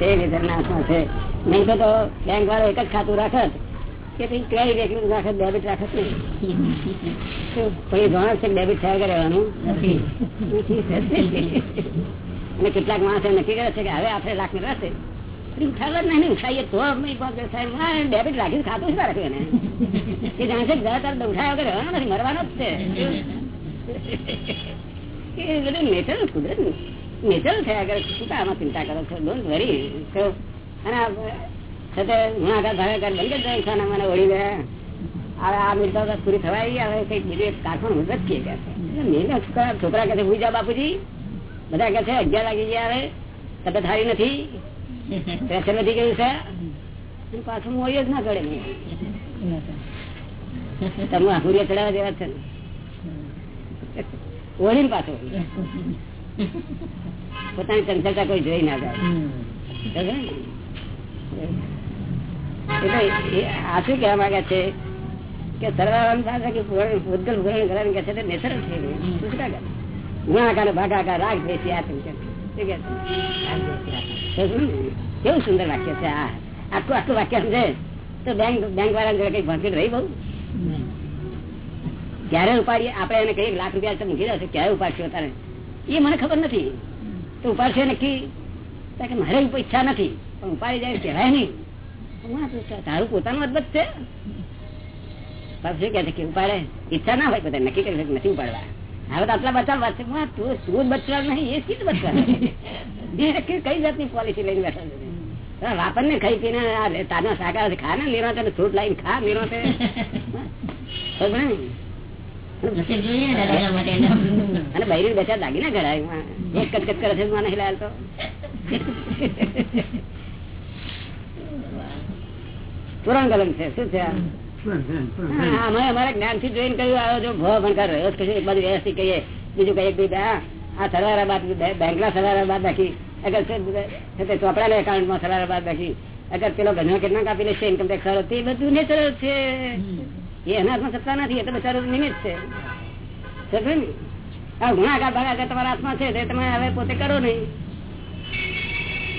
છે વેધરના હાથમાં છે. નહીં તો બેંક વાળો એક જ ખાતું રાખત કે પછી ક્રેડિટ એટલું રાખત ડેબિટ રાખત નહીં. પછી જાણે છે ડેબિટ થયા કરે રહેવાનું? અને કેટલાક માણસો નક્કી કરે છે કે હવે આપણે લાખ ને રહેશે ઉઠાવવા નહીં ઉઠાવીએ તો ડેબિટ રાખી ખાતું રાખ્યું એને. એ જાણે છે તાર ઉઠાવ્યા વગર રહેવાનો નથી મરવાનો જ છે. એ બધું નેચરલ કુદરત નેચરલ થયા કરે શું આમાં ચિંતા કરો છો? ડોન્ટ વરી અને સાથે ગુણાકાર ભાગાકાર બંધ જ દે મને ઓળી ગયા હવે આ મિલતા પૂરી થવાય હવે કંઈક બીજું એક કારખાનું મદદ કે મેં છોકરા કહે હુઈ જા બાપુજી. બધા કહે છે, અગિયાર વાગી ગયા હવે. તબિયત સારી નથી. પ્રેશર વધી ગયું છે. પાછું મોડી જ ના કરે તમે આહુરિયા ચડાવવા જેવા છે ઓળીને પાછો. પોતાની ચંચળતા કોઈ જોઈ ના જાય. એટલે આ શું કહેવા માંગે છે? કે સર્વારામ સાથે કે ભૂતગલ ભૂરણ કરવાનું કે છે તે નેચરલ છે શું કાકા ગુણાકાર ભાગાકાર રાગ બેસી આ કેવું સુંદર વાક્ય છે આ. આટલું આટલું વાક્ય સમજે? તો બેંક બેંક વાળા કઈ ભણતર રહી બહુ? ક્યારે ઉપાડીએ આપણે એને કઈ લાખ રૂપિયા મૂકી દે ક્યારે ઉપાડશો તારે એ મને ખબર નથી. તો ઉપાડશે નક્કી. કે મારે ઈચ્છા નથી. પણ ઉપાડી જાય કહેવાય નહીં. તારું પોતાનું અદભત છે. શું કે છે કે ઉપાડે? ઈચ્છા ના હોય બધા નક્કી કરી નથી ઉપાડવા. હવે તો આટલા બચાવ વાત છે. તું તું બચવા નહીં, એ શી બચવા કઈ જાતની પોલિસી લઈને બેઠા વાપર ને ખાઈ પીને તાના શાકા ખા ને નિરાતે ફ્રૂટ લાઈન ખા નિરાતે અને બૈરી બચા દાગીના ઘડાય. એક કચકચ કરે છે મને હિલાલ તો. પુરાણ કલમ છે. શું છે? અમારા જ્ઞાન જોઈને કહ્યું આવ્યો રહ્યો કશું એક બાજુ વ્યવસ્થિત કહીએ, બીજું કઈ બીજું આ સરારા બાદ બેંકના સરારા બાદ બાકી અગર ચોપડા ને એકાઉન્ટમાં સરારા બાદ બાકી અગર પેલો ઘણો કેટલા કાપી લેશે ઇન્કમ ટેક્સ વાળો, તે બધું નેચરલ છે. એ એના હાથમાં સત્તા નથી એટલે બચારો નિમિત્ત છે. ગુણાકાર ભાગાકાર તમારા હાથમાં છે તમે હવે પોતે કરો નહીં.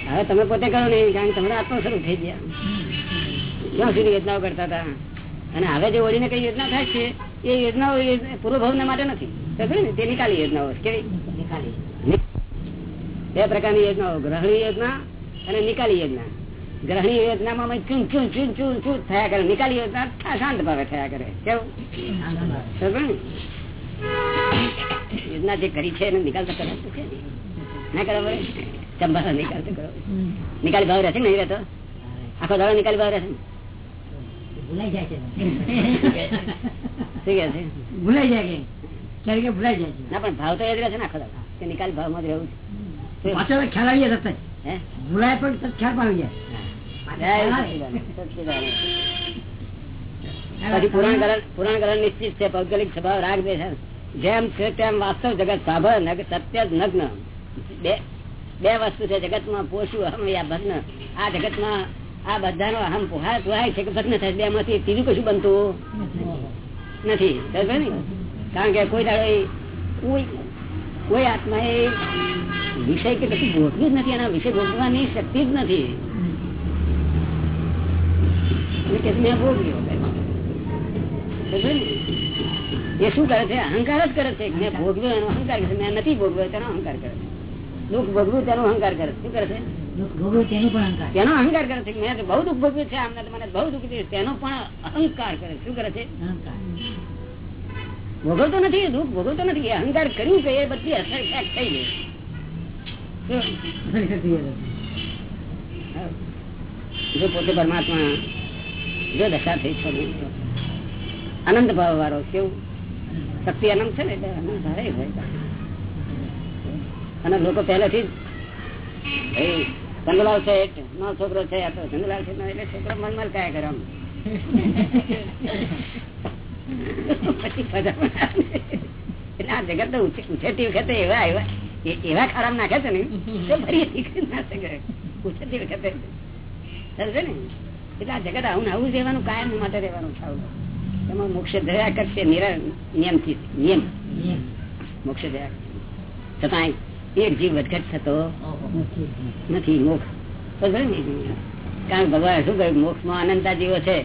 હવે તમે પોતે કરો નહીં કારણ કે તમારા હાથમાં શરૂ થઈ ગયા. ક્યાં સુધી યોજનાઓ કરતા હતા? અને હવે જે ઓળીને કઈ યોજના થાય છે એ યોજનાઓ પૂર્વ ભાવ માટે નથી. ને? તે નિકાલી યોજનાઓ કેવી? નિકાલી. બે પ્રકારની યોજનાઓ. ગ્રહણી યોજના અને નિકાલી યોજના. ગ્રહણી યોજનામાં ચૂન ચૂન ચૂન ચૂન ચૂન થયા કરે. નિકાલી યોજના શાંત ભાવે થયા કરે. કેવું? યોજના જે કરી છે એને નિકાલ તો કરે છે? ના કરો ચંબા નિકાલ તો કરો. નિકાલી ભાવ રહેશે નહીં રહેતો? આખો દાડો નિકાલી ભાવ રહેશે ભૂલાઈ જાય છે. ભૂલાઈ જાય કે? ભૂલાઈ જાય છે. ના પણ ભાવ તો યાદ જ રહે છે ને આખો દાડો. કે નિકાલ ભાવમાં જ રહેવું છે. પાછળ ખ્યાલ આવી જાય હે? ભૂલાય પણ ખ્યાલ પામી જાય. પછી પુરાણ કરણ નિશ્ચિત છે ભૌગોલિક સ્વભાવ રાગ દેશ જેમ છે તેમ વાસ્તવ જગત સાભર સત્ય નગ્ન. બે બે વસ્તુ છે જગતમાં, પોષું, અહમ યા ભગ્ન. આ જગતમાં, આ બધાનો અહમ પોહાય પોહાય છે કે ભગ્ન થાય બે માંથી ત્રીજું કશું બનતું નથી. કારણ કે કોઈ દાડો કોઈ કોઈ આત્મા એ વિષય કે કશું ભોગવ્યું જ નથી. એના વિષય ભોગવવાની શક્તિ જ નથી એટલે કે મેં ભોગવ્યો સમજ્યો ને? એ શું કરે છે? અહંકાર જ કરે છે. મેં ભોગવ્યો એનો અહંકાર કરે છે? મેં નથી ભોગવ્યો તેનો અહંકાર કરે છે. દુઃખ ભોગવું તેનો અહંકાર કરે છે. શું કરે છે? તેનું પણ અહંકાર કરે છે. મેં બહુ દુઃખ ભોગવ્યું છે. આમને મને બહુ દુઃખ થયું તેનો પણ અહંકાર કરે શું કરે છે? ભોગવતો નથી. દુઃખ ભોગવતો નથી. અહંકાર કર્યું કે એ બધી અસર થઈ ગઈ. જો પોતે પરમાત્મા જો દશા થઈ છે અનંત ભાવ વાળો કેવું? શક્તિ અનંત છે ને એટલે અને લોકો પહેલેથી જ ચંદલાલ છે નો છોકરો છે, આ તો ચંદુલાલ છે એટલે છોકરો મનમલ કાય કરે. પછી જગત તો ઉછે- ઉછેરતી વખતે એવા એ- એવા ખારામ નાખે છે ને, તો ફરી નીકળી ના શકે ઉછેરતી વખતે. સમજે ને? એટલે આ જગત આવું આવું રહેવાનું કાયમ માટે રહેવાનું છે. એમાં મોક્ષ દયા કરશે નિયમથી નિયમ. મોક્ષ દયા છતાં એક જીવ વધઘટ થતો નથી. મોક્ષ? કારણ ભગવાન શું કહ્યું? મોક્ષમાં અનંતા જીવો છે.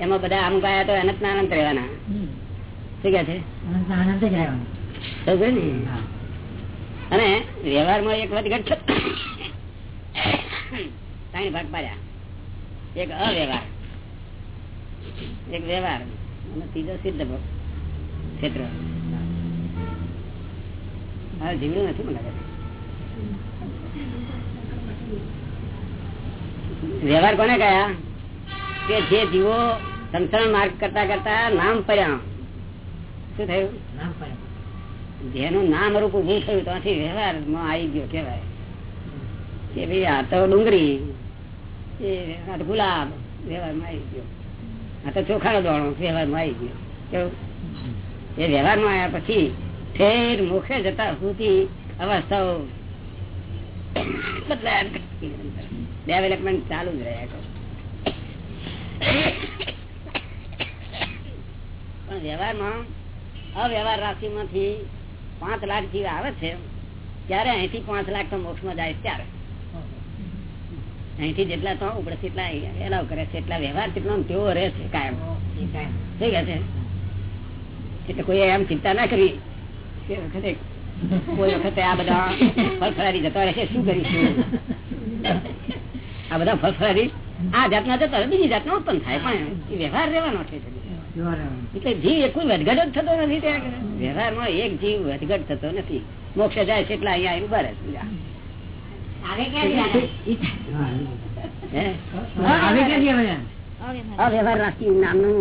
એમાં બધા આમ ગયા તો અનંત ના અનંત રહેવાના. શું કે છે. અને વ્યવહારમાં એક વધઘટ છે. ત્રણ ભાગ પાડ્યા. એક અવ્યવહાર. એક વ્યવહાર. અને ત્રીજો સિદ્ધ ક્ષેત્ર. મારે જીવડું નથી મને વ્યવહાર કોને કયા? કે જે જીવો સંસાર માર્ગ કરતા કરતા નામ પડ્યા. શું થયું? નામ પડે. જેનું નામ રૂપ ઉભું થયું ત્યાંથી વ્યવહારમાં આવી ગયો કેવાય કે ભાઈ આ તો ડુંગળી ગુલાબ વ્યવહારમાં આવી ગયો. આ તો ચોખાનો દોણો વ્યવહારમાં આવી ગયો. કેવું? એ વ્યવહારમાં આવ્યા પછી ફેર મુખે જતા સુધી અવસ્થાઓ બદલાયા ડેવલપમેન્ટ ચાલુ જ રહ્યા તો પણ વ્યવહારમાં અવ્યવહાર રાશિમાંથી પાંચ લાખ જીવ આવે છે. ત્યારે અહીંથી પાંચ લાખ તો મોક્ષમાં જાય ત્યારે. અહીંથી જેટલા તો ઉપડે તેટલા એલાવ કરે છે એટલા વ્યવહાર કેટલો ને તેવો રહે છે કાયમ. થઈ ગયા છે? એટલે કોઈ એમ ચિંતા ના કરી કે વખતે કોઈ વખતે આ બધા ફળફળારી જતા રહેશે શું કરીશું? આ બધા ફળફળારી આ જાતના જતા બીજી જાતનો ઉત્પન્ન થાય પણ એ વ્યવહાર રહેવાનો છે. એટલે જીવ એક કોઈ વધઘટ જ થતો નથી ત્યાં વ્યવહારમાં એક જીવ વધઘટ થતો નથી. મોક્ષ જાય છે એટલે અહીંયા ઊભા રહે અવ્યવહાર રાશિ નામનું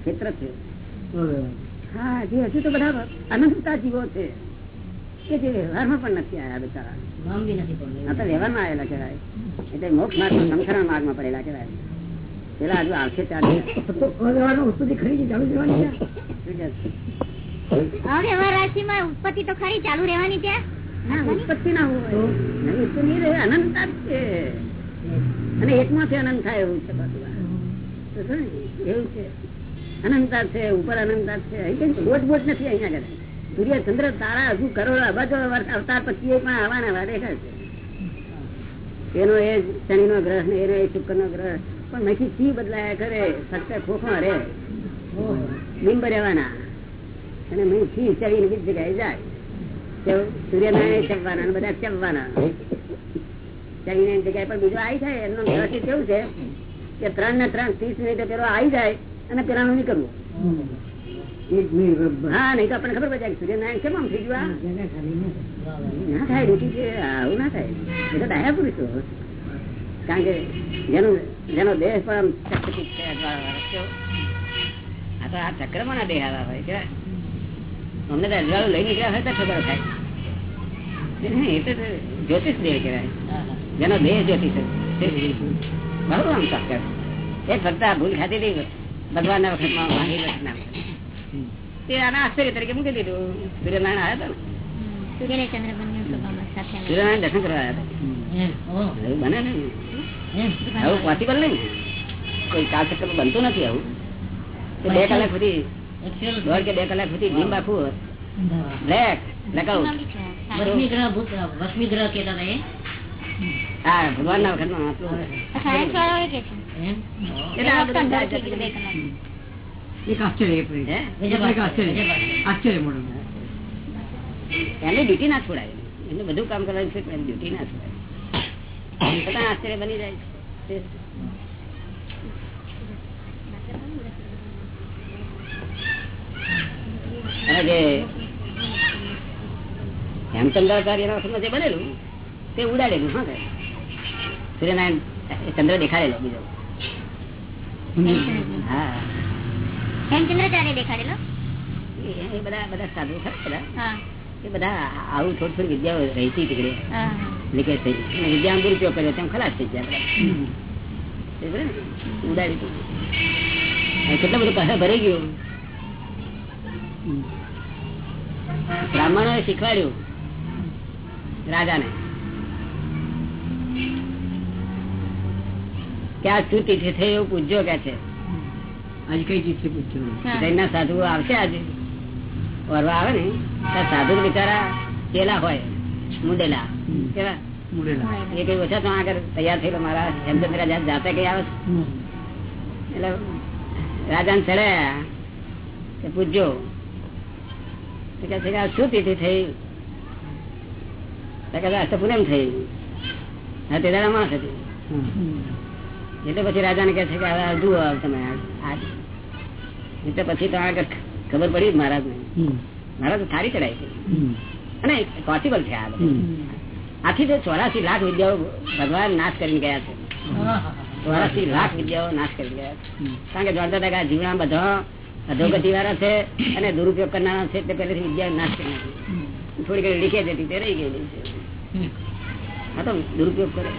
ક્ષેત્ર છે. હા જે હજુ તો બધા અનંતતા જીવો છે. કે જે વ્યવહારમાં પણ નથી આવ્યા બિચારા. નામ બી નથી પડતું. આ તો વ્યવહારમાં આવેલા કહેવાય. એટલે મોક્ષ માર્ગમાં પડેલા કહેવાય. પેલા હજુ આવશે ત્યારે ઉત્પત્તિ ખરી ચાલુ રહેવાની છે. ઉત્પત્તિ તો ખરી ચાલુ રહેવાની ત્યાં ઉત્પત્તિ ના હોય. તો? નહીં રહે અનંતતા જ છે. અને એકમાંથી અનંત થાય એવું છે ને? એવું છે. અનંતતા છે ઉપર અનંતતા છે. અહીં કઈ બોટ બોટ નથી અહીંયા આગળ. સૂર્ય ચંદ્ર તારા હજુ કરોડો અબજો વર્ષ અવતાર પછી એ પણ આવવાના વાર દેખાય છે. એનો એ શનિ નો ગ્રહ ને એનો એ શુક્ર નો ગ્રહ. પણ નથી સી બદલાયા કરે સત્ય ખોખો રે બિંબ રહેવાના. અને મેં સી ચડીને બીજી જગ્યાએ જાય? સૂર્યનારાયણ ચપવાના બધા ચપવાના ચડીને જગ્યાએ પર બીજો આવી જાય. એમનો ગ્રહ કેવું છે? કે ત્રણ ને ત્રણ ત્રીસ મિનિટે પેલો આવી જાય અને પેલાનું નીકળવું એક મિનિટ બરાબર. હા નહીં તો આપણને ખબર પડે સૂર્યનારાયણ કેમ આમ થઈ ગયું આ? જગ્યા ખાલી નથી. ના થાય છે. આવું ના થાય. એ તો ડાયા પુરુષો. કારણ કે જેનો જેનો દેહ પણ ચકચકિત છે આ તો આ ચક્રમાં દેહ આવ્યા હોય કેવાય અમને તો અજવાળું લઈ નીકળ્યા હોય તો ખબર થાય. એ તો જ્યોતિષ દેહ કહેવાય. જેનો દેહ જ્યોતિષ બરોબર આમ ચોક્કસ એ ફક્ત આ ભૂલ ખાતી હતી ભગવાનના વખતમાં વાણી વખતના તે આના આશ્ચર્ય તરીકે મૂકી દીધું. સૂર્યનારાયણ આવ્યા હતા. સૂર્યનારાયણ દર્શન કરવા આવ્યા હતા. બને ને? આવું પોસિબલ નહીં. કોઈ કાળચક્ર બનતું નથી આવું. બે કલાક સુધી દોઢ કે બે કલાક સુધી જીમ રાખવું બ્લેક બ્લેકઆઉટ. વસમી ગ્રહ? હા આશ્ચર્ય મોટું એમની ડ્યુટી ના છોડાય. એમને બધું કામ કરવાનું છે પણ ડ્યુટી ના છોડાય. આશ્ચર્ય બની જાય. છે અને જે હેમચંદ્રાચાર્ય વખતમાં જે બનેલું તે ઉડાડેલું હા કે? સૂર્યનારાયણ એ ચંદ્ર દેખાડેલો બીજો. હા. હેમચંદ્રાચાર્ય દેખાડેલો? એ- એ બધા બધા સાધુ ખરા બધા. એ બધા આવું થોડી થોડી વિદ્યાઓ રહેતી તીકડે. લીકેજ થઈ ગઈ. અને વિદ્યાનો દુરુપયોગ કર્યો તેમ ખલાસ થઈ ગયા? ઉડાડી કેટલા બધું પાસે ભરાઈ ગયું. બ્રાહ્મણો શીખવાડ્યું રાજાને. કે આ શું થઈ એવું પૂછજો કે છે. આજ કઈ ચીજ છે પૂછ્યું જૈનના સાધુ આવશે આજે. ઓરવા આવે ને ત્યાં સાધુ બિચારા પેલા હોય મુંડેલા. કેવા? એ કઈ ઓછા તો આગળ તૈયાર થયેલો મારા હેમચંદ્ર રાજા જાતે કઈ આવે? એટલે રાજા ને ચડ્યા. કે પૂછજો કે છે કે શું તિથિ થઈ? કે અષ્ટપૂનમ થઈ. હા તે દાડા માસ હતી એટલે પછી રાજાને કહે છે કે હવે જુઓ તમે એટલે પછી તો આગળ ખબર પડી મહારાજ ને મહારાજ સારી ચડાઈ છે. અને પોસિબલ છે આ બધું. આથી તો ચોરાસી લાખ વિદ્યાઓ ભગવાન નાશ કરીને ગયા છે. ચોરાસી લાખ વિદ્યાઓ નાશ કરી ગયા છે. કારણ કે જોડતા હતા કે જીવના બધા અધોગતિ વાળા છે અને દુરુપયોગ કરનારા છે, તે પહેલેથી વિદ્યા નાશ કરી નાખી થોડી ઘણી લીકેજ હતી તે રહી ગયેલી છે. હા તો દુરુપયોગ કરે.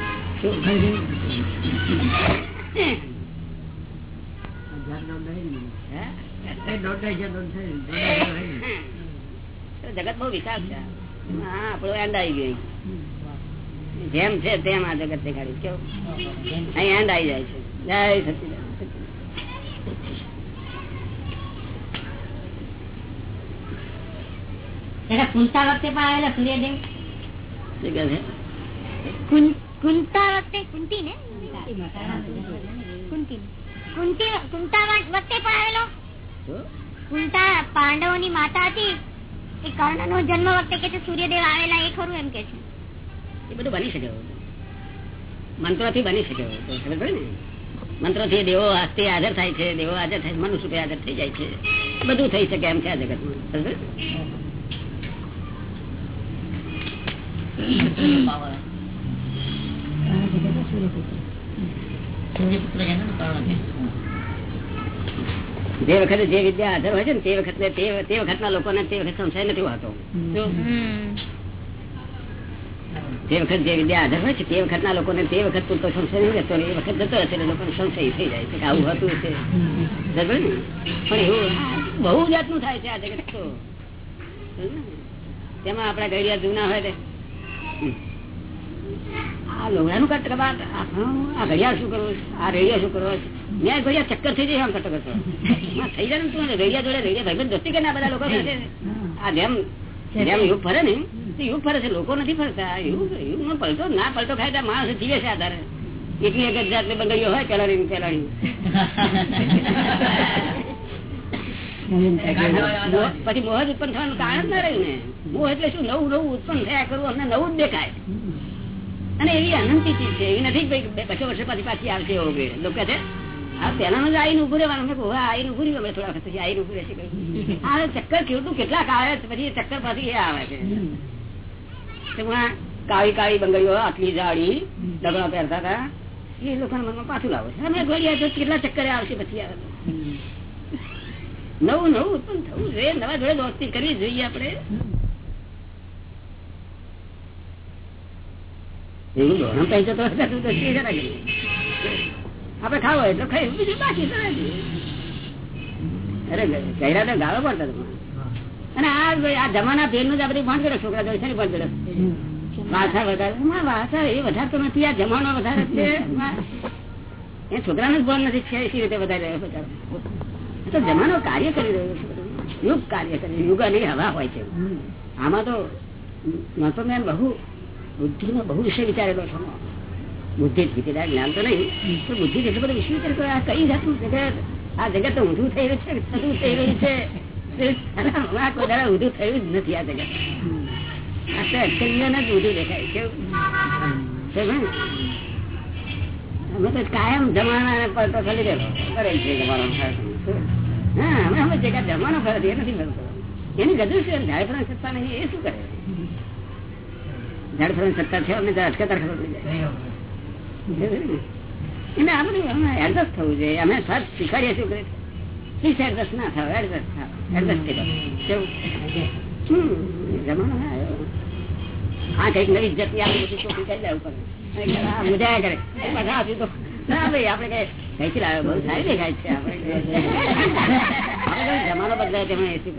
જગત બહુ વિશાળ છે. હા આપડો એન્ડ આવી ગઈ જેમ છે તેમ આ જગત દેખાડ્યું કેવું? અહીં એન્ડ આવી જાય છે. જય સચિદાનંદ. એટલે કુંતા વખતે પણ આવેલા સૂર્યદેવ કુંતા વખતે કુંતી ને? કુંતી. કુંતી કુંતા વખતે પણ આવેલો? શું? કુંતા પાંડવોની માતા હતી. એ કર્ણ નો જન્મ વખતે કે સૂર્યદેવ આવેલા એ ખરું એમ કે છે. એ બધું બની શકે મંત્રો થી બની શકે. થી ખબર પડે ને? મંત્રોથી દેવો હસ્તે હાજર થાય છે દેવો હાજર થાય મનુષ્ય હાજર થઈ જાય છે. બધું થઈ શકે એમ છે આ જગતમાં. ખબર પડે? જે વખતે જે વિદ્યા હાજર હોય છે ને તે વખતે તે વખત ના લોકો ને તે વખત સંશય નથી હોતો. તે વખત જે વિદ્યા હાજર હોય છે તે વખતના લોકોને તે વખત પૂરતો સંશય નહીં રહેતો એ વખત જતો હશે લોકો સંશય થઈ જાય છે કે આવું હતું છે. બરાબર ને? પણ એવું બહુ જાતનું થાય છે આ જગત તો. તેમાં આપડા ઘડિયા જૂના હોય આ લોહડાનું કટ આ ને તું રેડિયા જોડે રેડિયા લોકો. આ જેમ જેમ ફરે ને યુગ ફરે છે. લોકો નથી ફરતા. યુગ યુગમાં પલટો ના પલટો ખાય માણસ જીવે છે આધારે. એટલી એક જ જાતની બંગડીઓ હોય પેલાની મોહ- પછી મોહ ઉત્પન્ન થવાનું કારણ જ ના રહ્યું ને. મોહ એટલે શું? નવું નવું ઉત્પન્ન થયા કરવું અમને નવું જ દેખાય. અને એવી અનંતી ચીજ છે. એવી નથી બસો વર્ષ પછી પાછી આવશે એવો ભેળ લોકો છે આ પેલાનું જ આઈને ઉભું થોડા પછી આઈને ઉભું રહેશે આ ચક્કર કેટલું કેટલાક આવે પછી ચક્કર પાછી એ આવે છે. કાળી કાળી બંગડીઓ, આટલી જાડી ડગડા પહેરતા હતા. એ લોકોના મનમાં પાછું લાવે કેટલા ચક્કરે આવશે પછી આવે. નવું નવું ઉત્પન્ન થવું જોઈએ. નવા જોડે દોસ્તી કરવી જોઈએ આપણે. એવું દોડમ પૈસો તો ખાઈ બીજું બાકી અરે ચહેરા તો ગાળો પડતા અને આ જમાના ભેરનું જ આપડે ભણ કરે છોકરા ને ભાન કરે વાસા વધારે. વાસા એ વધારે તો નથી. આ જમાનો વધારે છે. એ છોકરાને જ ભણ નથી. છે એ રીતે વધારે. એ તો જમાનો કાર્ય કરી રહ્યો છે યુગ કાર્ય કરી યુગ અને હવા હોય છે. આમાં તો મેં મેં બહુ બુદ્ધિ બહુ વિષય વિચારેલો છો. બુદ્ધિ જ જ્ઞાન તો નહીં તો બુદ્ધિ એટલો બધો વિષય વિચાર કર્યો, આ કઈ જાતનું જગત? આ જગત તો ઊંધું થઈ રહ્યું છે થતું થઈ રહ્યું છે. આ ઊંધું થયું જ નથી આ જગત. આ તો અક્ષરીઓને જ ઊંધું દેખાય કેવું? અમે તો કાયમ જમાના પડતો ખાલી રહેલો. કરે છે જમાનો. હા અમે અમે જગ્યા જમાનો ફરક એ નથી ફરતો એની ગજુ છે ઝાડ ફરક સત્તા નહીં એ શું કરે? ઝાડ ફરક સત્તા છે અમને અટકતર ખબર પડી જાય. એને આ બધું અમે એડજસ્ટ થવું જોઈએ. અમે સર શીખવાડીએ શું કરે? પ્લીઝ એડજસ્ટ ના થાવ એડજસ્ટ થાવ એડજસ્ટ કેવું? જમાનો હા કંઈક નવી જાતની આપણી બધી ચોખ્ખી કરી દેવું પડે મજા કરે. બધા તો ના ભાઈ આપણે કઈ જમાનો બદલાય તેમાં એટલે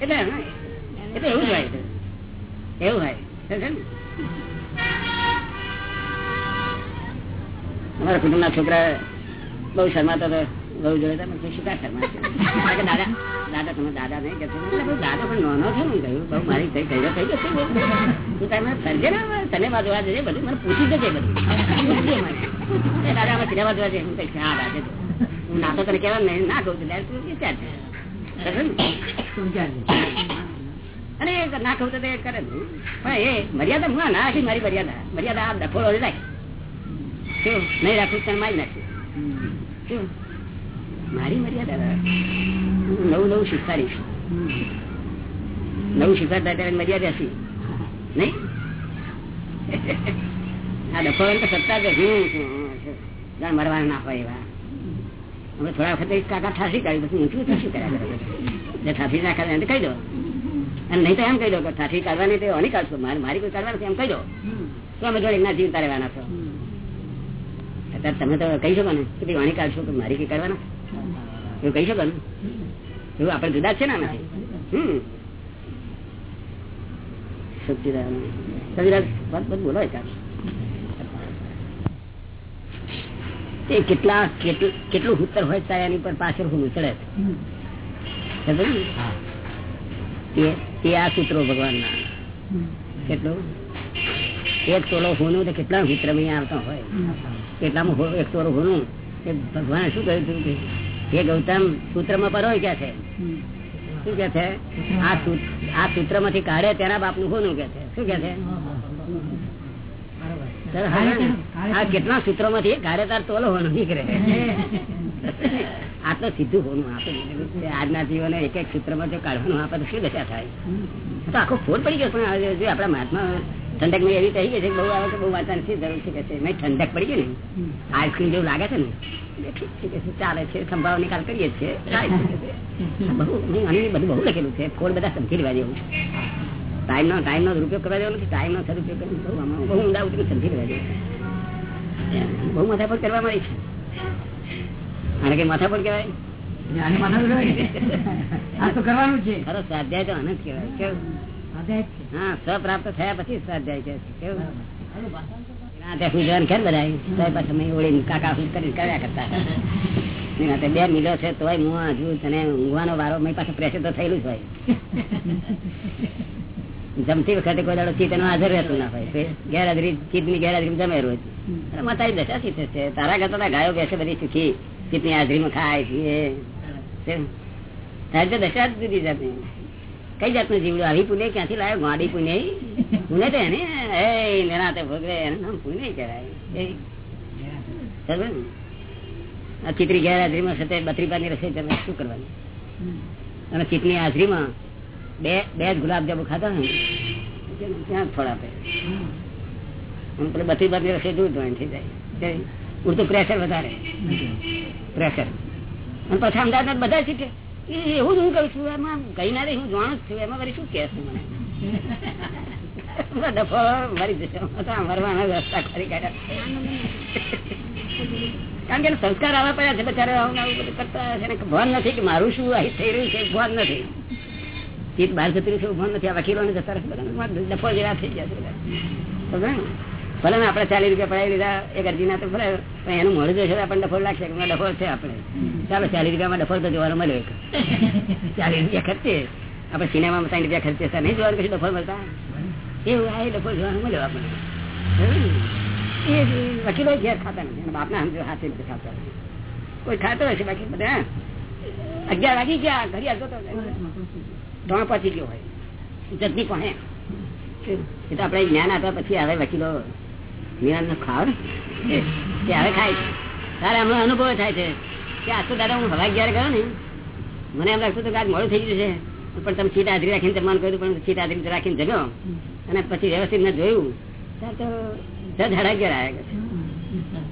એટલે એવું જ હોય. એવું હોય. ને? અમારા કુટુંબના છોકરા બહુ શરમાતા હતા. બહુ જોડે તમે શું શીખા શર્મા છે? કારણ કે દાદા દાદા તમે દાદા નહીં કહેતો દાદા પણ નાનો છે ને કહ્યું. બહુ મારી થઈ ગઈ થઈ જશે તું તમે સમજે ને તને જોવા જજે બધું. મને પૂછી જજે બધું. પૂછજે મને. એ દાદા અમે સિનેમા જોવા જઈએ હું કહીશ હા દાદા હું ના તો તને કહેવા ને ના કહું છું. તું વિચાર છે? બરાબર ને? અને ના કહું તો કરે નહીં. પણ એ મર્યાદા હું ના રાખી મારી મર્યાદા. મર્યાદા આ ડફોળો રાખ. શું? નહીં રાખું તને મારી નાખી શું? મારી મર્યાદા નવું નવું શીખવાડીશ. નવું શીખવાડતા ત્યારે મર્યાદા છે નહીં? આ ડફોળો તો સત્તા હું જાણ મરવાના ના હોય એવા. હવે થોડા વખતે કાકા ઠાસી કાઢી, પછી ઊંચું ઠાસી કર્યા કરે ઠાસી ના કરે કહી દો. અને નહીં તો એમ કહી દો કે ઠાસી કાઢવાની તો ઓની કાઢશો. મારે મારી કોઈ કાઢવાની એમ કહી દો. તો અમે જોડે ના જીવતા રહેવાના છો. અત્યારે તમે તો કહી શકો ને કે ઓની કાઢશો કે મારી કઈ કાઢવાના? એવું કહી શકો ને એવું આપણે જુદા છે ને આનાથી? હમ. કેટલા કેટલું કેટલું ઉત્તર હોય ત્યારે એની પર પાછળ હું ચડે તે- આ સૂત્રો ભગવાનના. કેટલું? એક તોલો હોનું તો કેટલા સૂત્ર આવતા હોય. કેટલામાં એક તોલો હોનું? ભગવાને શું કહ્યું હતું કે હે ગૌતમ સૂત્રમાં પરોય ક્યાં છે? શું કે છે? આ સૂત્રમાંથી કાઢે તેના બાપનું કોનું કે છે? શું કે છે? આ કેટલા સૂત્રો માંથી કાઢે તાર તોલો હોનું નીકળે. આ તો સીધું હોનું આપે. આજના જીવન એક એક સૂત્રમાં જો કાઢવાનું આપે શું દશા થાય? તો આખો ફોડ પડી ગયો પણ આપણા મહાત્મા ઠંડક મેં એવી થઈ ગઈ છે કે બહુ આવે કે બહુ વાંચવાની જરૂર છે કે મેં ઠંડક પડી ગઈ ને. આઈસ્ક્રીમ જેવું લાગે છે ને. એટલે ઠીક છે કે ચાલે છે સંભાવ નિકાલ કરીએ કે બહુ બધું બહુ લખેલું છે. ફોડ બધા સમજી લેવા જેવું ટાઈમ નો ટાઈમ નો દુરુપયોગ કરવા જેવો નથી. ટાઈમ નો સદુપયોગ કરીને બહુ ઊંડા ઉતરી સમજી લેવા જેવું બહુ માથા પર કરવા મળી છે. આને કઈ માથા પર કહેવાય કરવાનું છે. ખરો સ્વાધ્યાય તો કહેવાય. કેવું? છે. હા સ્વપ્રાપ્ત થયા પછી સ્વાધ્યાય કેવું? ના છે જમતી વખતે કોઈ દાડો ચિત્ત હાજર રહેતું ના હોય. ગેરહાજરી ગેરહાજરી ચિત્તની ગેરહાજરી જમે રોજ. અરે માં દશા શી થશે તારા કરતા ગાયો બેસે બધી સુખી. ચિત્તની હાજરીમાં ખાય છે દશા જ દીધી જાતની. કઈ જાતનું જીવડું? આવી પુને ક્યાંથી લાવ્યો ગાડી પુને પુને તો એને? એ નિરાતે ભોગવે એનું નામ પુને કહેવાય? આ ચિત્રી ગેરહાજરીમાં સાથે બત્રી પાની રસોઈ તમે શું કરવાની? અને ચિત્તની હાજરીમાં બે બે જ ગુલાબજાંબુ ખાતા ને ત્યાં થોડા આપે? હું પેલી બત્રી પાની રસોઈ દૂધ ધોઈ થઈ જાય. તે ઉડતું પ્રેશર વધારે. પ્રેશર અને પછી અમદાવાદ બધા શીખે એવું જ હું કઉ છું, એમાં ગઈ ના હું જાણું જ છું, એમાં શું કે છે મને? ડફો મારી મરવાના રસ્તા ખરી કાઢ્યા. કારણ કે સંસ્કાર આવવા પડ્યા છે બચારે આવું આવું ભાન નથી કે મારું શું અહીં થઈ રહ્યું છે ભાન નથી. ચિત્ત બહાર જતી રહ્યું છે ભાન નથી. આ વકીલોને જતા રહેશે ડફો જેવા થઈ ગયા છે ને? ભલે ને આપણે ચાલીસ રૂપિયા પડાવી લીધા એક અરજીના તો ભલે, પણ એનું મળે છે આપણને ડફોળ લાગશે કે છે આપણે. ચાલો, ચાલીસ રૂપિયામાં ડફોળ તો જોવાનું મળ્યો એક. ચાલીસ રૂપિયા ખર્ચે. આપણે સિનેમામાં ત્રણ રૂપિયા ખર્ચે નહીં જોવાનું કશું ડફોળ મળતા? એવું, આ એ જોવાનું મળ્યો આપણને. વકીલો ઘેર ખાતા નથી બાપના સમજો હાથે નથી ખાતા. કોઈ ખાતો હશે બાકી બધા. અગિયાર વાગી ગયા, ઘડિયાળ જોતો ત્રણ પચી ગયો હોય. જલ્દી પણ એ તો આપણે જ્ઞાન આપ્યા પછી આવે વકીલો. ને? ખાય તારે હમણાં અનુભવ થાય છે કે આ તો દાદા હું હવા અગિયાર ગયો ને, મને એમ લાગતું હતું મોડું થઈ ગયું છે, પણ તમે સીટ હાજરી રાખીને જમવાનું કર્યું, પણ સીટ હાજરી રાખીને જમ્યો અને પછી વ્યવસ્થિત મેં જોયું, ત્યાં તો જજ સાડા અગિયાર આવ્યા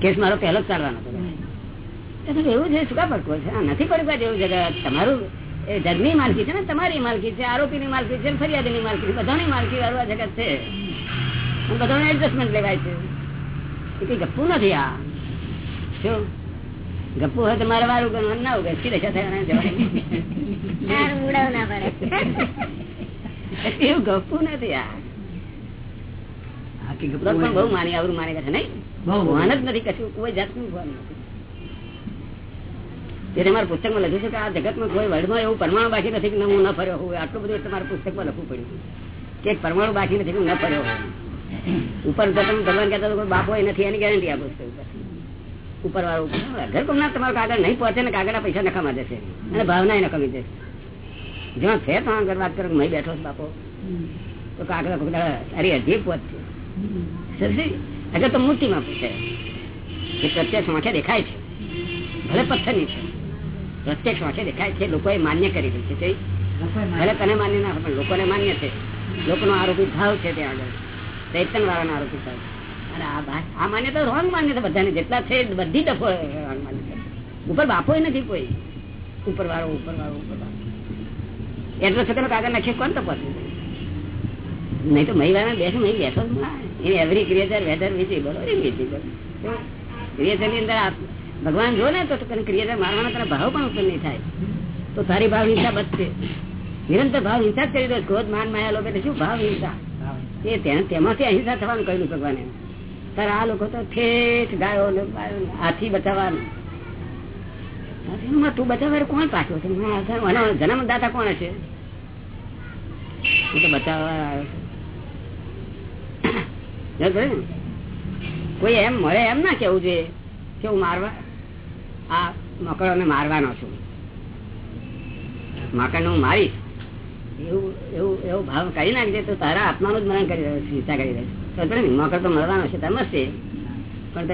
કેસ મારો પહેલો જ ચાલવાનો હતો. એવું છે, શું પડકો છે? નથી પડકા જેવું જગત તમારું એ જગની માલકી છે ને, તમારી માલકી છે, આરોપીની માલકી છે, ફરિયાદીની માલકી છે, બધાની માલકી વાળું આ જગત છે. બધાને એડજસ્ટમેન્ટ લેવાય છે. એ કઈ ગપ્પુ નથી આ. શું ગપ્પુ હોય તો મારે વારું કરવાનું ના ઉગે સીધે સાથે એવું ગપ્પુ નથી આ. બહુ માની આવરું માની છે નહીં? બહુ. ભાન જ નથી કશું. કોઈ જાતનું ભાન નથી. મારા તમારા પુસ્તકમાં લખ્યું છે કે આ જગતમાં કોઈ વર્લ્ડમાં એવું પરમાણુ બાકી નથી કે હું ન ફર્યો હોઉં. આટલું બધું તમારા પુસ્તકમાં લખવું પડ્યું. કે પરમાણુ બાકી નથી કે હું ન ફર્યો હોઉં. ઉપર તમે ભગવાન કહેતા કોઈ બાપો નથી એની ગેરંટી આપો છો ઉપર. વાળું ઘર કોમના તમારો કાગળ નહીં પહોંચે ને કાગળના પૈસા નકામા જશે અને ભાવના નકામી જશે જ્યાં છે તો આગળ વાત કરો મહી બેઠો બાપો. તો કાગળ અરે હજી પહોંચશે. અગર તો મૂર્તિમાં પૂછે કે પ્રત્યક્ષ આંખે દેખાય છે. ભલે પથ્થરની છે. પ્રત્યક્ષ આંખે દેખાય છે. લોકોએ માન્ય કરી દે છે. ભલે તને માન્ય ના હોય પણ લોકોને માન્ય છે. લોકોનો આરોપી ભાવ છે ત્યાં આગળ. ચૈતન વાળાનો આરોપી ભાવ અને આ આ માન્યતા રોંગ માન્યતા બધાને. જેટલા છે બધી ડફો રોંગ માન્યતા. ઉપર બાપો નથી કોઈ. ઉપર વાળો ઉપર વાળો ઉપર વાળો. એટલો કાગળ નાખીએ, કોણ તપાસ નહીં તો મહિલાના બેસો, મહી બેસો in every creature whether visible or invisible ક્રિએચરની અંદર ભગવાન જો ને, તો ક્રિએચર મારવાનો તને ભાવ પણ ઉત્પન્ન નહીં થાય. તો તારી ભાવ હિંસા બચશે. નિરંતર ભાવ હિંસા જ કરી દો. ક્રોધ, માન, માયા લોકો શું? ભાવ હિંસા. એ તેમાંથી અહિંસા થવાનું કહ્યું ભગવાને. તારે આ લોકો તો ઠેઠ ગાયો હાથી બચાવવાનું. તું બચાવવા કોણ પાછો? છે જન્મદાતા કોણ હશે? હું તો બચાવવા કોઈ એમ મળે એમ ના કેવું જોઈએ કે હું મારવા, આ મકડો મારવાનો છું. મકડ હું મારીશ. એવું એવું, એવો ભાવ કરી નાખજે તો તારા આત્માનું જ મરણ કરી રહ્યો હિંસા કરી રહ્યો મકડ તો મરવાનો છે મસ્તી પણ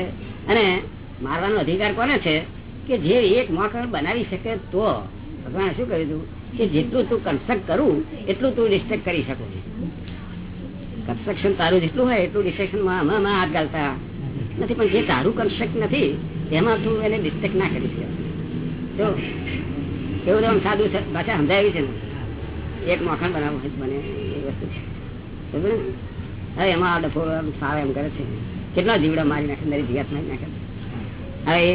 અને મારવાનો અધિકાર કોને છે? કે જે એક મકડ બનાવી શકે તો. ભગવાન શું કહ્યું હતું કે જેટલું તું કન્સ્ટ્રક્ટ કરું, એટલું તું ડિસ્ટ્રક્ટ કરી શકો કન્સ્ટ્રક્શન તારું જેટલું હોય, એટલું ડિસ્ટ્રક્શન હાથ ગાલતા. નથી, પણ જે તારું કન્સ્ટ્રક્ટ નથી, એમાં તું એને ડિસ્ટ્રક્ટ ના કરી શકે. તો એવું તો સાદું ભાષા સમજાવી છે ને? એક મખણ બનાવવું મને એ વસ્તુ છે. હવે એમાં ડફો સાવ એમ કરે છે. કેટલા જીવડા મારી નાખે મારી જીવાત મારી નાખે. હવે એ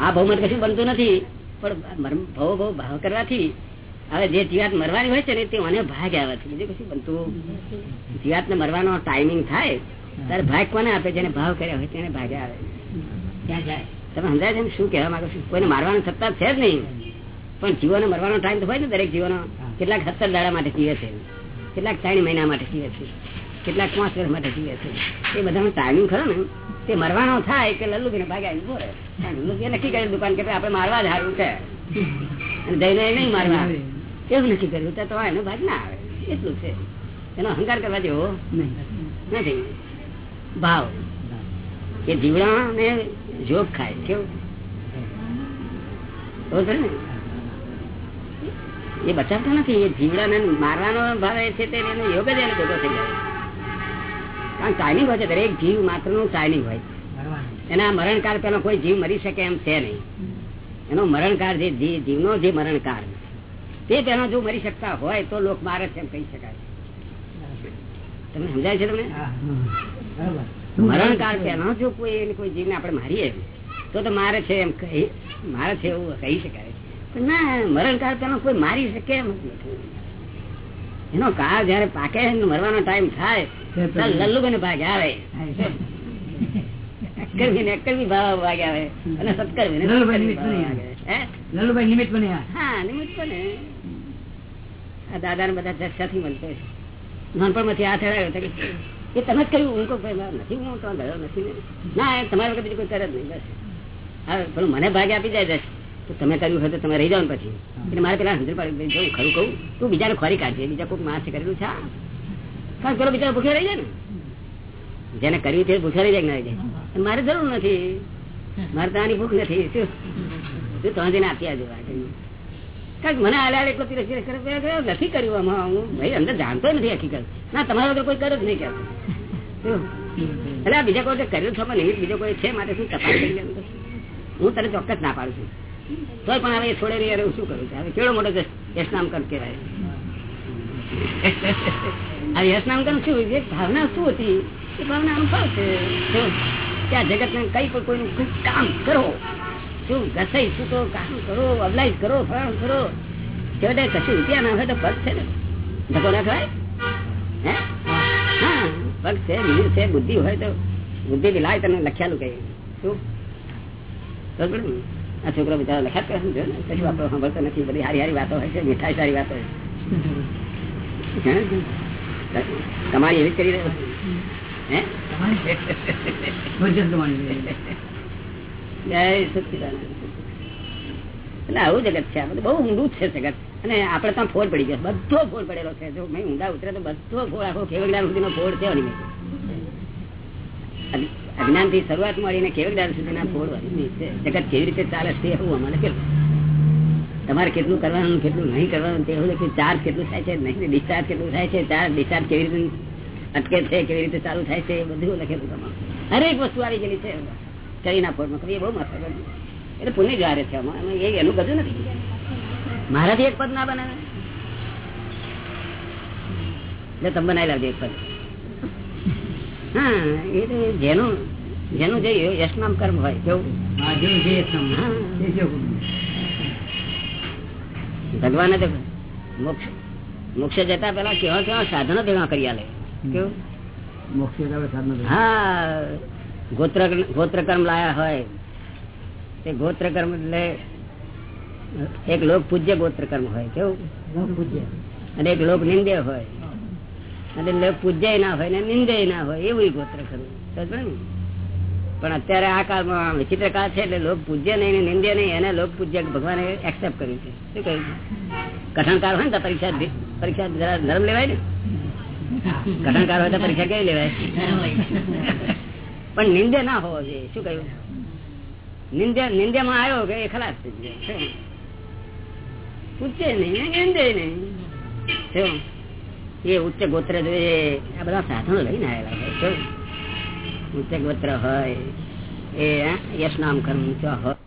આ બહુમત કશું બનતું નથી, પણ ભવો ભવ ભાવ કરવાથી હવે જે જીવાત મરવાની હોય છે ને, તે મને ભાગ આવે છે બીજું કશું બનતું જીવાત ને મરવાનો ટાઈમિંગ થાય, ત્યારે ભાગ કોને આપે? જેને ભાવ કર્યા હોય તેને ભાગે આવે. તમે સમજાય છે શું કહેવા માંગો છો? કોઈને મારવાનું સત્તા છે જ નહીં. પણ જીવોને મરવાનો ટાઈમ તો હોય ને દરેક જીવોનો. કેટલાક સત્તર દાડા માટે જીવે છે. કેટલાક ત્રણ મહિના માટે જીવે છે. કેટલાક પાંચ વર્ષ માટે જીવે છે. એ બધાનું ટાઈમિંગ ખરો ને તે મરવાનો થાય કે લલ્લુભાઈ ભાગ્યા ઊભો રહે લલ્લુભી નક્કી કર્યું દુકાન કે આપણે મારવા જ હારું છે. અને જઈને નહીં મારવા. એવું નક્કી કર્યું. તો એનો ભાગ ના આવે. એટલું છે. એનો અહંકાર કરવા જેવો નથી. ભાવ. એ જીવડા ને જોગ ખાય. કેવું? ને? એ બચાવતો નથી એ જીવડા ને મારવાનો ભાવે છે તે એનો યોગ જ એને ભેગો થઈ જાય કારણ ટાઈમિંગ હોય છે દરેક જીવ માત્રનું ટાઈમિંગ હોય એના મરણકાળ પેલો કોઈ જીવ મરી શકે એમ છે નહીં. એનો મરણકાળ જે જીવનો જે મરણકાળ તે તેનો જો મરી શકતા હોય તો લોક મારે છે એમ કહી શકાય. તમને સમજાય છે તમને? મરણકાળ પેલો જો કોઈ કોઈ જીવને આપણે મારીએ તો તો મારે છે એમ કહી મારે છે એવું કહી શકાય. ના મરણકાળ પેલો કોઈ મારી શકે એમ એનો કાળ જયારે પાકે મરવાનો ટાઈમ થાય. લલ્લુ ને ભાગ આવે. અક્કરવી ને અક્કરવી ભાવ ભાગ આવે. અને સત્કરવી લલ્લુભાઈ નિમિત્ત બને હા નિમિત્ત બને. આ દાદા ને બધા ચર્ચાથી મળતો નાનપણમાંથી હાથ હડાવ્યો એ તમે જ કહ્યું હું કોઈ નથી હું તો ગયો નથી ના. તમારા વખત બીજું કોઈ કરે જ નહીં બસ. હા પેલું મને ભાગે આપી જાય જશે તો તમે કર્યું હોય તો તમે રહી જાવ ને પછી. એટલે મારે પેલા હંધર પાડી જવું ખરું કહું. તું બીજાને ખોરી કાઢજે બીજા કોઈક માણસે કરેલું છે કારણ પેલો બિચારો ભૂખ્યા રહી જાય ને. જેને કર્યું તે ભૂખ્યા રહી જાય ના રહી મારે જરૂર નથી. મારે તો આની ભૂખ નથી. શું? તું તો જઈને આપી આવજો કારણ મને હાલે એટલો પીરસ નથી કર્યું આમાં. હું ભાઈ અંદર જાણતો નથી હકીકત. ના તમારા વગર કોઈ કર્યો જ નહીં કે એટલે બીજા કોઈ કર્યું છે નહીં બીજો કોઈ છે માટે શું તપાસ કરી હું તને ચોક્કસ ના પાડું છું. તોય પણ હવે છોડે રહી, શું કરું હવે કેવડો મોટો યશનામ કર યશનામ કર શું, જે ભાવના શું હતી? એ ભાવના અનુભવ છે. ત્યાં જગત ને કઈ પણ કોઈનું કામ કરો, શું ઘસાઈ શું તો કામ કરો, અબલાઈ કરો ફળ કરો, છેવટે કશું રૂપિયા ના હોય તો પગ છે ને? ધકો ના થાય હે? હા, પગ છે નીર છે, બુદ્ધિ હોય તો બુદ્ધિ વિલાય તને લખ્યાલું કઈ શું? આ છોકરા બિચારો લખાત કરે છે ને પછી વાતો સાંભળતો નથી. બધી સારી સારી વાતો હોય છે મીઠાઈ સારી વાતો હોય તમારી એવી જ કરી રહ્યો હે? એટલે આવું જગત છે. બહુ ઊંડું જ છે જગત. અને આપડે ત્યાં ફોડ પડી ગયો. બધો ફોડ પડેલો છે. જો મેં ઊંડા ઉતરે તો બધો ફોડ આખો કેવડદાર સુધીનો ફોડ થયો અનિમે અજ્ઞાનથી શરૂઆત મળીને કેવડદાર સુધીના ફોડ જગત કેવી રીતે ચાલે છે એવું અમારે કેવું? તમારે કેટલું કરવાનું, કેટલું નહીં કરવાનું તે એવું લખ્યું ચાર્જ કેટલું થાય છે? નહીં ડિસ્ચાર્જ કેટલું થાય છે? ચાર્જ, ડિસ્ચાર્જ કેવી રીતે અટકે છે? કેવી રીતે ચાલુ થાય છે? એ બધું લખેલું તમારું. હરેક વસ્તુ આવી ગયેલી છે. કરીના ફોડમાં કરી એ બહુ મસ્ત એટલે પુણ્ય જારે છે. આમાં એ એનું બધું નથી. મારાથી એક પદ ના બનાવે? એટલે તમે બનાવી લાવજો એક પદ. હા જેનું જેનું જે યશનામ કર્મ હોય કેવું. ભગવાને તો મોક્ષ મોક્ષ જતા પેલા કેવા કેવા સાધનો ભેગા કરી આલે કેવું? મોક્ષે જ આપણે સાધનો થયો. હા ગોત્ર ગોત્ર કર્મ લાયા હોય. તે ગોત્ર કર્મ એટલે એક લોક પૂજ્ય ગોત્ર કર્મ હોય કેવું? પૂજ્ય. અને એક લોક નિંદ્ય હોય. લોક પૂજ્ય ના હોય ને નિંદય ના હોય, એવું ગોત્ર ખરું? પણ અત્યારે આ કાળમાં વિચિત્ર કાળ છે એટલે લોક પૂજ્ય નહીં ને નિંદ્ય નહીં, એને લોક પૂજ્ય ભગવાને એક્સેપ્ટ કર્યું છે. શું કહ્યું કઠણકાર હોય ને પરીક્ષા પરીક્ષા જરા લેવાય ને? કઠણકાર હોય તો પરીક્ષા કેવી લેવાય? પણ નિંદ્ય ના હોવો જોઈએ. શું કહ્યું? નિંદ્ય નિંદ્યમાં આવ્યો કે એ ખલાસ પૂછે નહીં નિંદય નિંદે નહીં? એ ઉચ્ચ ગોત્ર જોઈએ આ બધા સાધનો લઈને આવેલા હોય ઉચ્ચ ગોત્ર હોય, એ યશ નામ કર્મ હોય